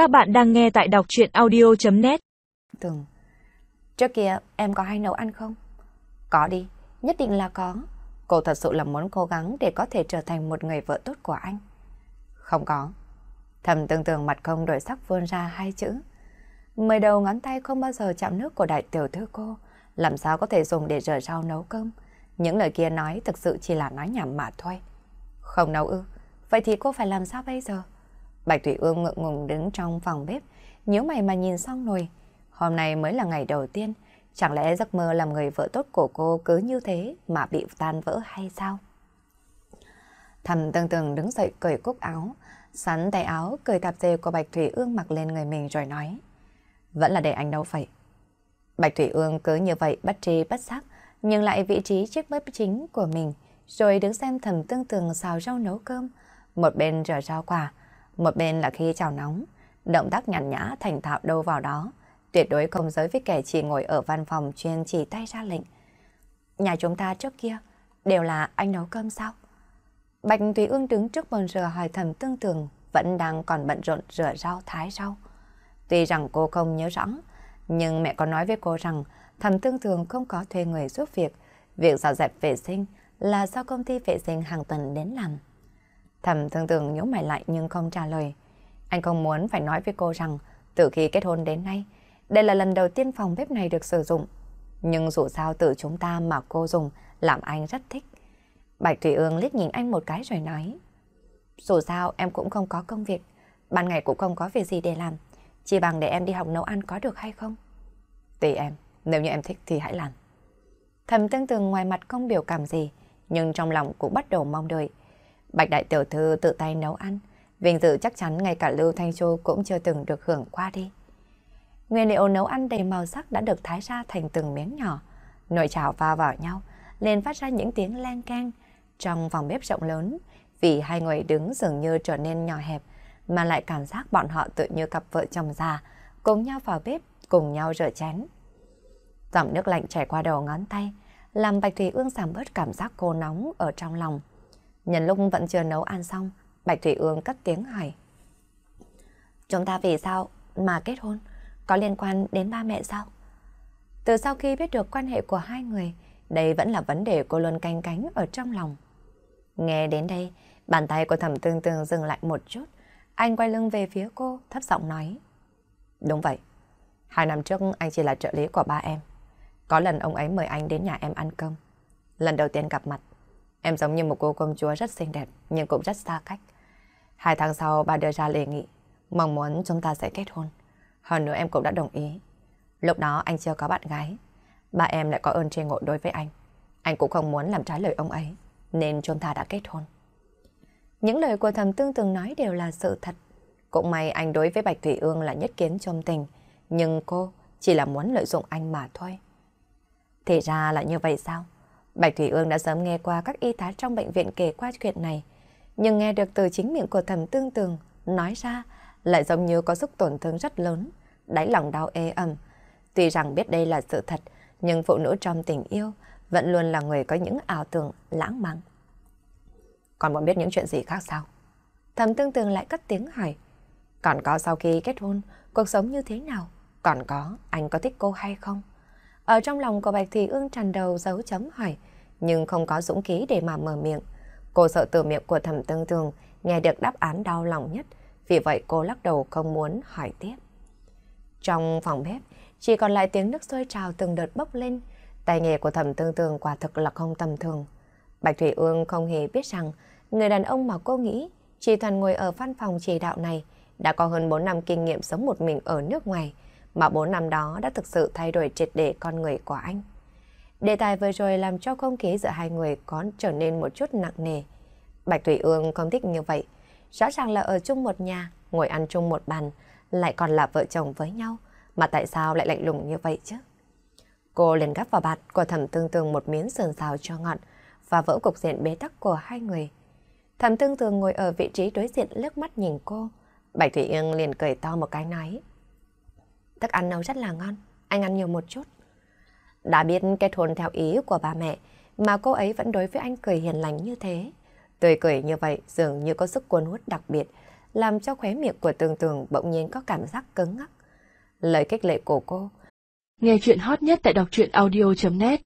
Các bạn đang nghe tại đọc chuyện audio.net Tường, trước kia em có hay nấu ăn không? Có đi, nhất định là có. Cô thật sự là muốn cố gắng để có thể trở thành một người vợ tốt của anh. Không có. Thầm tương tường mặt không đổi sắc vươn ra hai chữ. Mười đầu ngón tay không bao giờ chạm nước của đại tiểu thư cô, làm sao có thể dùng để rửa rau nấu cơm. Những lời kia nói thực sự chỉ là nói nhảm mà thôi. Không nấu ư, vậy thì cô phải làm sao bây giờ? Bạch Thủy Ương ngượng ngùng đứng trong phòng bếp, nhớ mày mà nhìn xong nồi. Hôm nay mới là ngày đầu tiên, chẳng lẽ giấc mơ làm người vợ tốt của cô cứ như thế mà bị tan vỡ hay sao? Thầm tương tương đứng dậy cởi cúc áo, sắn tay áo, cởi tạp dề của Bạch Thủy Ương mặc lên người mình rồi nói. Vẫn là để anh đâu vậy. Bạch Thủy Ương cứ như vậy bất trí bất giác, nhưng lại vị trí chiếc bếp chính của mình, rồi đứng xem thầm tương tường xào rau nấu cơm, một bên rửa rau quả, một bên là khi chào nóng, động tác nhàn nhã thành thạo đâu vào đó, tuyệt đối không giới với kẻ chỉ ngồi ở văn phòng chuyên chỉ tay ra lệnh. Nhà chúng ta trước kia đều là anh nấu cơm sao? Bạch Thủy Ương đứng trước bồn rửa hỏi thầm tương tường vẫn đang còn bận rộn rửa rau thái rau. Tuy rằng cô không nhớ rõ, nhưng mẹ có nói với cô rằng thầm tương tường không có thuê người giúp việc. Việc dọn dẹp vệ sinh là do công ty vệ sinh hàng tuần đến làm. Thầm thương tưởng nhíu mày lại nhưng không trả lời. Anh không muốn phải nói với cô rằng từ khi kết hôn đến nay, đây là lần đầu tiên phòng bếp này được sử dụng. Nhưng dù sao từ chúng ta mà cô dùng làm anh rất thích. Bạch Thủy Ương liếc nhìn anh một cái rồi nói. Dù sao em cũng không có công việc, ban ngày cũng không có việc gì để làm. Chỉ bằng để em đi học nấu ăn có được hay không? Tùy em, nếu như em thích thì hãy làm. Thầm tương tường ngoài mặt không biểu cảm gì, nhưng trong lòng cũng bắt đầu mong đợi. Bạch đại tiểu thư tự tay nấu ăn, vinh dự chắc chắn ngay cả Lưu Thanh Châu cũng chưa từng được hưởng qua đi. Nguyên liệu nấu ăn đầy màu sắc đã được thái ra thành từng miếng nhỏ, nồi chảo va vào nhau, liền phát ra những tiếng len keng trong phòng bếp rộng lớn, vì hai người đứng dường như trở nên nhỏ hẹp, mà lại cảm giác bọn họ tự như cặp vợ chồng già, cùng nhau vào bếp, cùng nhau rửa chén. Dòng nước lạnh chảy qua đầu ngón tay, làm Bạch Thủy Ương giảm bớt cảm giác cô nóng ở trong lòng. Nhân lúc vẫn chưa nấu ăn xong, Bạch Thủy Ương cất tiếng hỏi. Chúng ta vì sao mà kết hôn? Có liên quan đến ba mẹ sao? Từ sau khi biết được quan hệ của hai người, đây vẫn là vấn đề cô luôn canh cánh ở trong lòng. Nghe đến đây, bàn tay của thẩm tương tương dừng lại một chút. Anh quay lưng về phía cô, thấp giọng nói. Đúng vậy. Hai năm trước anh chỉ là trợ lý của ba em. Có lần ông ấy mời anh đến nhà em ăn cơm. Lần đầu tiên gặp mặt, Em giống như một cô công chúa rất xinh đẹp nhưng cũng rất xa cách. Hai tháng sau bà đưa ra đề nghị, mong muốn chúng ta sẽ kết hôn. Hơn nữa em cũng đã đồng ý. Lúc đó anh chưa có bạn gái. Ba em lại có ơn trên ngộ đối với anh. Anh cũng không muốn làm trái lời ông ấy, nên chúng ta đã kết hôn. Những lời của thầm tương từng nói đều là sự thật. Cũng may anh đối với Bạch Thủy Ương là nhất kiến trong tình, nhưng cô chỉ là muốn lợi dụng anh mà thôi. Thì ra là như vậy sao? Bạch Thủy Ương đã sớm nghe qua các y tá trong bệnh viện kể qua chuyện này, nhưng nghe được từ chính miệng của thầm tương tường nói ra lại giống như có sức tổn thương rất lớn, đáy lòng đau ê ẩm. Tuy rằng biết đây là sự thật, nhưng phụ nữ trong tình yêu vẫn luôn là người có những ảo tưởng lãng mạn. Còn muốn biết những chuyện gì khác sao? Thầm tương tường lại cất tiếng hỏi. Còn có sau khi kết hôn, cuộc sống như thế nào? Còn có, anh có thích cô hay không? Ở trong lòng của Bạch Thủy Ương tràn đầu dấu chấm hỏi, nhưng không có dũng khí để mà mở miệng. Cô sợ từ miệng của thẩm tương tương nghe được đáp án đau lòng nhất, vì vậy cô lắc đầu không muốn hỏi tiếp. Trong phòng bếp, chỉ còn lại tiếng nước sôi trào từng đợt bốc lên, tay nghề của thẩm tương tường quả thực là không tầm thường. Bạch Thủy Ương không hề biết rằng người đàn ông mà cô nghĩ chỉ toàn ngồi ở văn phòng chỉ đạo này đã có hơn 4 năm kinh nghiệm sống một mình ở nước ngoài, mà 4 năm đó đã thực sự thay đổi triệt để con người của anh. Đề tài vừa rồi làm cho không khí giữa hai người có trở nên một chút nặng nề. Bạch Thủy Ương không thích như vậy. Rõ ràng là ở chung một nhà, ngồi ăn chung một bàn, lại còn là vợ chồng với nhau. Mà tại sao lại lạnh lùng như vậy chứ? Cô liền gắp vào bạt của thẩm tương tương một miếng sườn xào cho ngọn và vỡ cục diện bế tắc của hai người. Thẩm tương tương ngồi ở vị trí đối diện lướt mắt nhìn cô. Bạch Thủy Ương liền cười to một cái nói. Thức ăn nấu rất là ngon, anh ăn nhiều một chút. Đã biết kết hôn theo ý của bà mẹ, mà cô ấy vẫn đối với anh cười hiền lành như thế. Tươi cười như vậy dường như có sức cuốn hút đặc biệt, làm cho khóe miệng của tường tường bỗng nhiên có cảm giác cứng ngắc. Lời kích lệ của cô. Nghe chuyện hot nhất tại đọc truyện audio.net